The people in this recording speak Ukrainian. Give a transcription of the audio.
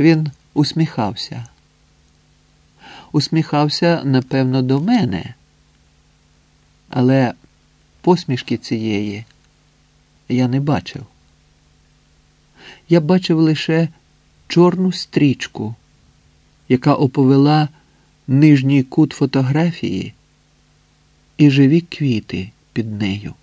Він усміхався. Усміхався, напевно, до мене, але посмішки цієї я не бачив. Я бачив лише чорну стрічку, яка оповела нижній кут фотографії і живі квіти під нею.